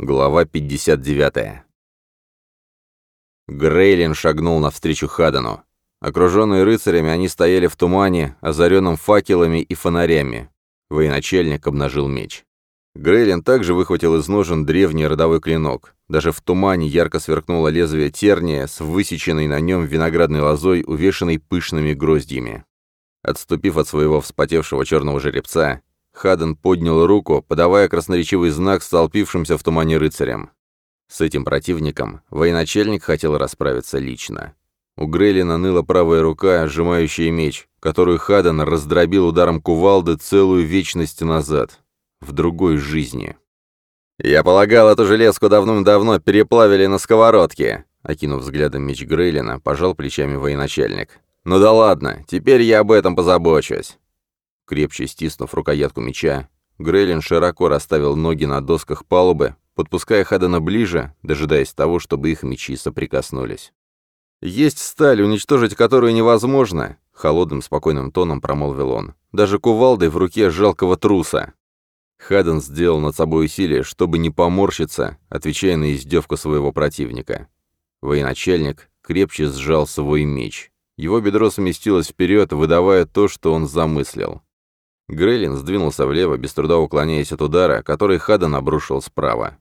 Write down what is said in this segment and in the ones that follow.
Глава 59. Грейлин шагнул навстречу Хадану. Окруженные рыцарями, они стояли в тумане, озаренном факелами и фонарями. Военачальник обнажил меч. Грейлин также выхватил из ножен древний родовой клинок. Даже в тумане ярко сверкнуло лезвие терния с высеченной на нем виноградной лозой, увешанной пышными гроздьями. Отступив от своего вспотевшего черного жеребца, Хаден поднял руку, подавая красноречивый знак столпившимся в тумане рыцарям. С этим противником военачальник хотел расправиться лично. У Грейлина ныла правая рука, сжимающая меч, которую Хаден раздробил ударом кувалды целую вечность назад, в другой жизни. «Я полагал, эту железку давным-давно переплавили на сковородке», окинув взглядом меч Грейлина, пожал плечами военачальник. «Ну да ладно, теперь я об этом позабочусь». Крепче стиснув рукоятку меча, Грейлин широко расставил ноги на досках палубы, подпуская Хадена ближе, дожидаясь того, чтобы их мечи соприкоснулись. «Есть сталь, уничтожить которую невозможно», — холодным спокойным тоном промолвил он. «Даже кувалдой в руке жалкого труса». Хаден сделал над собой усилие, чтобы не поморщиться, отвечая на издевку своего противника. Военачальник крепче сжал свой меч. Его бедро сместилось вперед, выдавая то, что он замыслил. Грейлин сдвинулся влево, без труда уклоняясь от удара, который Хадан обрушил справа.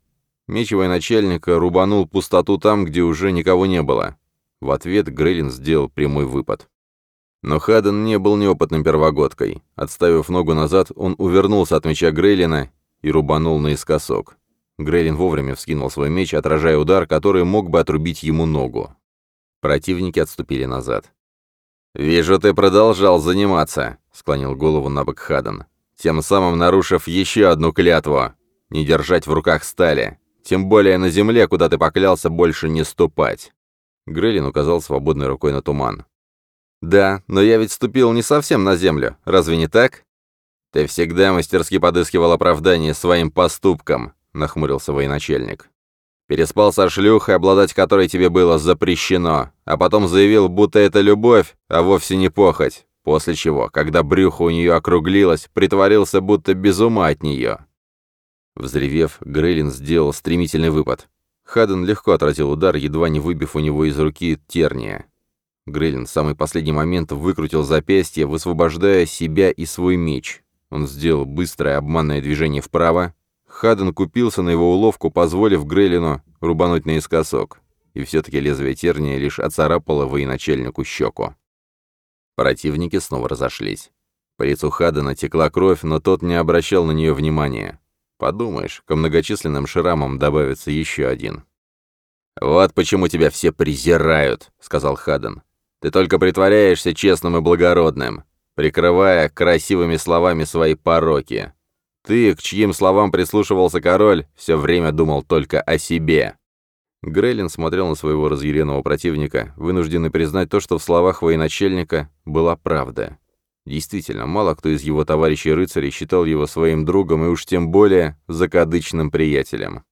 Мечевой начальника рубанул пустоту там, где уже никого не было. В ответ Грейлин сделал прямой выпад. Но Хаден не был неопытным первогодкой. Отставив ногу назад, он увернулся от меча Грейлина и рубанул наискосок. Грейлин вовремя вскинул свой меч, отражая удар, который мог бы отрубить ему ногу. Противники отступили назад. «Вижу, ты продолжал заниматься», — склонил голову на бок Хаден, тем самым нарушив еще одну клятву. «Не держать в руках стали. Тем более на земле, куда ты поклялся, больше не ступать». Грейлин указал свободной рукой на туман. «Да, но я ведь ступил не совсем на землю. Разве не так?» «Ты всегда мастерски подыскивал оправдание своим поступкам», — нахмурился военачальник. Переспал со шлюхой, обладать которой тебе было запрещено, а потом заявил, будто это любовь, а вовсе не похоть, после чего, когда брюхо у нее округлилось, притворился, будто без ума от нее. Взревев, Грейлин сделал стремительный выпад. Хаден легко отразил удар, едва не выбив у него из руки терния. Грейлин в самый последний момент выкрутил запястье, высвобождая себя и свой меч. Он сделал быстрое обманное движение вправо, Хаден купился на его уловку, позволив Грейлину рубануть наискосок. И все-таки лезвие терния лишь оцарапало военачальнику щеку. Противники снова разошлись. По лицу Хадена текла кровь, но тот не обращал на нее внимания. Подумаешь, ко многочисленным шрамам добавится еще один. «Вот почему тебя все презирают», — сказал Хаден. «Ты только притворяешься честным и благородным, прикрывая красивыми словами свои пороки. Ты, к чьим словам прислушивался король, все время думал только о себе. Грейлин смотрел на своего разъяренного противника, вынужденный признать то, что в словах военачальника была правда. Действительно, мало кто из его товарищей-рыцарей считал его своим другом и уж тем более закадычным приятелем.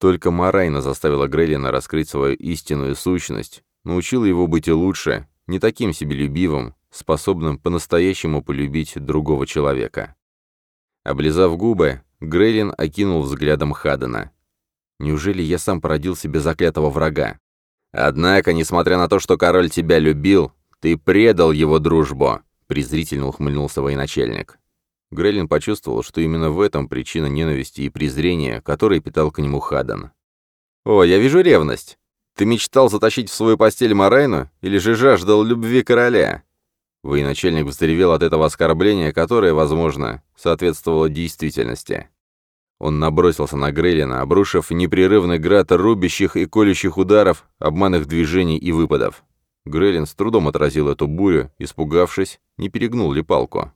Только Марайна заставила Грейлина раскрыть свою истинную сущность, научила его быть лучше, не таким себе любивым, способным по-настоящему полюбить другого человека. Облизав губы, Грейлин окинул взглядом Хадена. «Неужели я сам породил себе заклятого врага?» «Однако, несмотря на то, что король тебя любил, ты предал его дружбу», — презрительно ухмыльнулся военачальник. Грейлин почувствовал, что именно в этом причина ненависти и презрения, которые питал к нему Хаден. «О, я вижу ревность. Ты мечтал затащить в свою постель Морейну или же жаждал любви короля? Военачальник взревел от этого оскорбления, которое, возможно, соответствовало действительности. Он набросился на Грейлина, обрушив непрерывный град рубящих и колющих ударов, обманных движений и выпадов. Грейлин с трудом отразил эту бурю, испугавшись, не перегнул ли палку.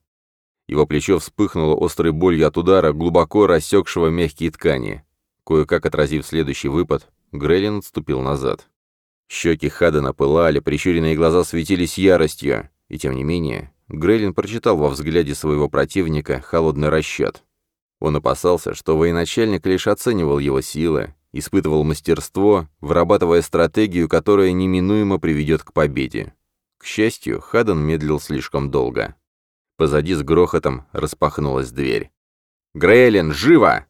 Его плечо вспыхнуло острой болью от удара, глубоко рассекшего мягкие ткани. Кое-как отразив следующий выпад, Грейлин отступил назад. Щеки Хадена пылали, прищуренные глаза светились яростью. И тем не менее, Грейлин прочитал во взгляде своего противника холодный расчет. Он опасался, что военачальник лишь оценивал его силы, испытывал мастерство, вырабатывая стратегию, которая неминуемо приведет к победе. К счастью, Хаден медлил слишком долго. Позади с грохотом распахнулась дверь. «Грейлин, живо!»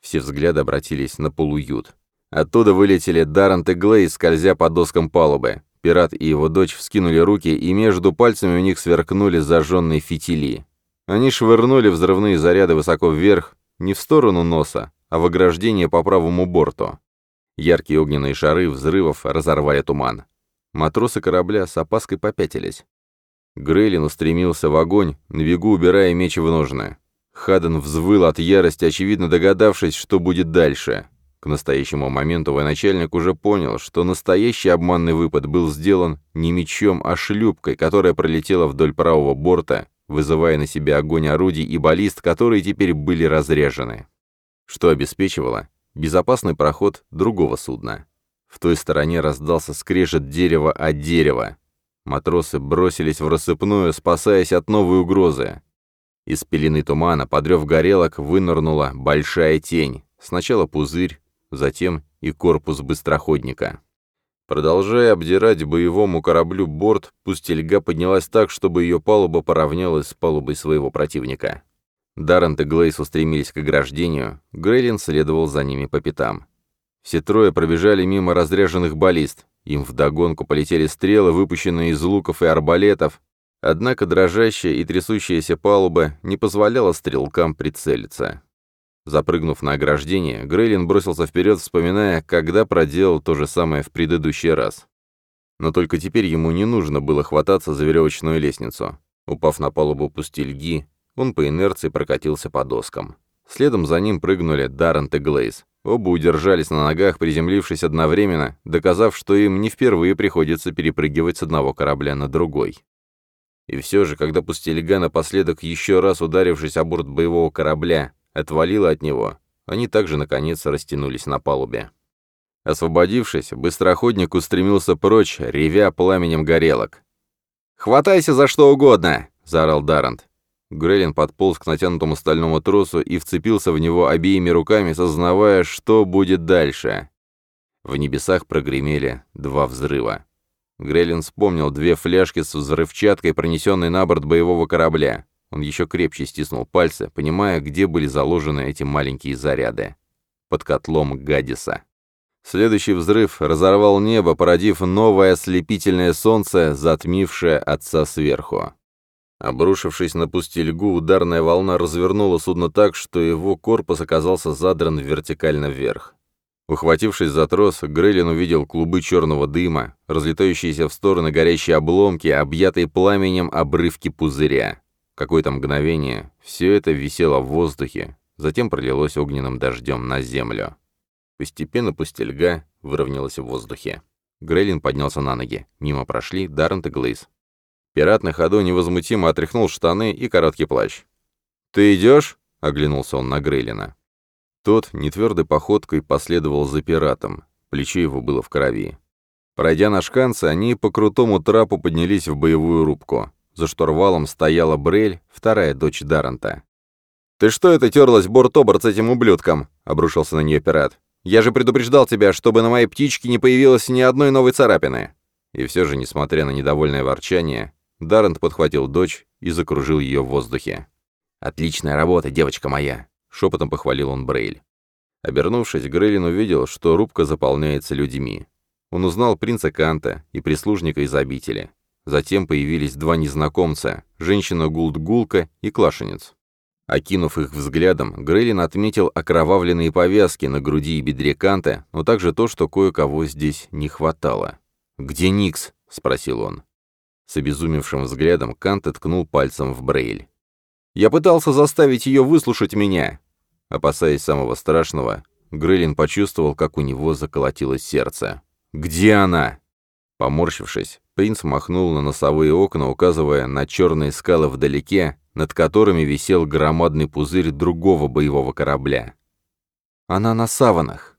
Все взгляды обратились на полуют. Оттуда вылетели Даррент и Глей, скользя по доскам палубы. Пират и его дочь вскинули руки, и между пальцами у них сверкнули зажженные фитили. Они швырнули взрывные заряды высоко вверх, не в сторону носа, а в ограждение по правому борту. Яркие огненные шары взрывов разорвали туман. Матросы корабля с опаской попятились. Грейлин устремился в огонь, на бегу убирая меч в ножны. Хаден взвыл от ярости, очевидно догадавшись, что будет дальше. К настоящему моменту военачальник уже понял, что настоящий обманный выпад был сделан не мечом, а шлюпкой, которая пролетела вдоль правого борта, вызывая на себя огонь орудий и баллист, которые теперь были разрежены. Что обеспечивало безопасный проход другого судна. В той стороне раздался скрежет дерева от дерева. Матросы бросились в рассыпную, спасаясь от новой угрозы. Из пелены тумана, подрев горелок, вынырнула большая тень. Сначала пузырь, затем и корпус быстроходника. Продолжая обдирать боевому кораблю борт, пустельга поднялась так, чтобы ее палуба поравнялась с палубой своего противника. Даррент и Глейс устремились к ограждению, Грейлин следовал за ними по пятам. Все трое пробежали мимо разряженных баллист, им вдогонку полетели стрелы, выпущенные из луков и арбалетов, однако дрожащая и трясущаяся палуба не позволяла стрелкам прицелиться. Запрыгнув на ограждение, Грейлин бросился вперед, вспоминая, когда проделал то же самое в предыдущий раз. Но только теперь ему не нужно было хвататься за веревочную лестницу. Упав на палубу пустельги, он по инерции прокатился по доскам. Следом за ним прыгнули Даррент и Глейз. Оба удержались на ногах, приземлившись одновременно, доказав, что им не впервые приходится перепрыгивать с одного корабля на другой. И все же, когда пустельга напоследок еще раз ударившись о борт боевого корабля, Отвалило от него. Они также, наконец, растянулись на палубе. Освободившись, быстроходник устремился прочь, ревя пламенем горелок. «Хватайся за что угодно!» — заорал Дарант. Грелин подполз к натянутому стальному тросу и вцепился в него обеими руками, сознавая, что будет дальше. В небесах прогремели два взрыва. Грелин вспомнил две фляжки с взрывчаткой, пронесенной на борт боевого корабля. Он еще крепче стиснул пальцы, понимая, где были заложены эти маленькие заряды. Под котлом Гадиса. Следующий взрыв разорвал небо, породив новое ослепительное солнце, затмившее отца сверху. Обрушившись на пустельгу, ударная волна развернула судно так, что его корпус оказался задран вертикально вверх. Ухватившись за трос, Грейлин увидел клубы черного дыма, разлетающиеся в стороны горящие обломки, объятые пламенем обрывки пузыря какое-то мгновение все это висело в воздухе, затем пролилось огненным дождем на землю. Постепенно пустельга выровнялась в воздухе. Грейлин поднялся на ноги. Мимо прошли Даррент и Глейс. Пират на ходу невозмутимо отряхнул штаны и короткий плащ. «Ты идешь?» — оглянулся он на Грейлина. Тот нетвердой походкой последовал за пиратом. Плечо его было в крови. Пройдя на шканцы, они по крутому трапу поднялись в боевую рубку. За штурвалом стояла Брейль, вторая дочь Даррента. «Ты что это терлась борт-оборт с этим ублюдком?» — обрушился на нее пират. «Я же предупреждал тебя, чтобы на моей птичке не появилось ни одной новой царапины!» И все же, несмотря на недовольное ворчание, Даррент подхватил дочь и закружил ее в воздухе. «Отличная работа, девочка моя!» — шепотом похвалил он Брейль. Обернувшись, Грейлин увидел, что рубка заполняется людьми. Он узнал принца Канта и прислужника из обители. Затем появились два незнакомца, женщина Гулдгулка и Клашенец. Окинув их взглядом, Грейлин отметил окровавленные повязки на груди и бедре Канта, но также то, что кое-кого здесь не хватало. «Где Никс?» — спросил он. С обезумевшим взглядом Кант ткнул пальцем в Брейль. «Я пытался заставить ее выслушать меня!» Опасаясь самого страшного, Грейлин почувствовал, как у него заколотилось сердце. «Где она?» Поморщившись, Принц махнул на носовые окна, указывая на черные скалы вдалеке, над которыми висел громадный пузырь другого боевого корабля. «Она на саванах!»